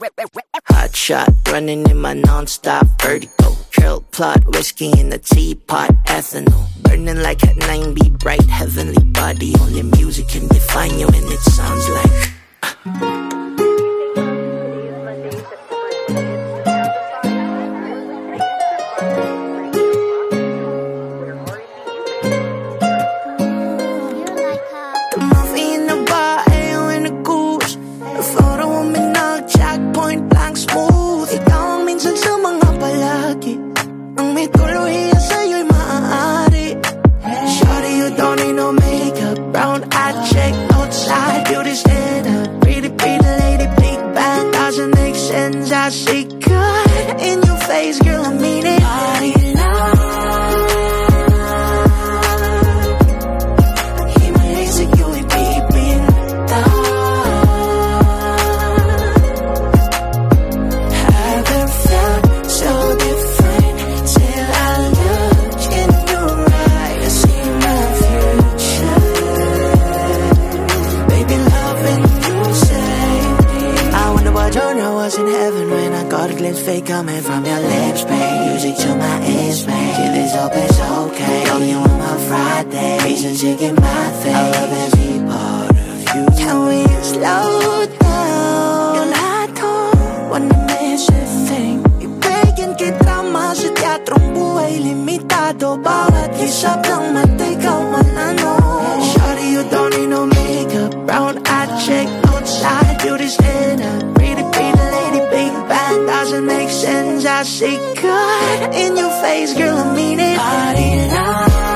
Hot shot, running in my non-stop vertigo. Curl plot, whiskey in the teapot, ethanol. Burning like a 9B, bright heavenly body. Only music can define you, and it sounds like. Makeup Brown eye check outside. Beauty's head up Pretty, pretty lady, big bang Doesn't make sense, I see good In your face, girl, I mean was in heaven When I got a glimpse fake coming from your lips, babe. Music to my ears, babe. Give this it's okay. You on my Friday. Reasons you get my thing. I love every part of you. Can we slow down? Yung lahat ko Wanna miss a thing. Ibigin kita mas sa teatrong buhay Limitado. Bawat hisap ng mata Ikaw man ano Shawty, you don't need no makeup. Brown eye chick outside Beauty's head I see good in your face Girl, I mean it. Body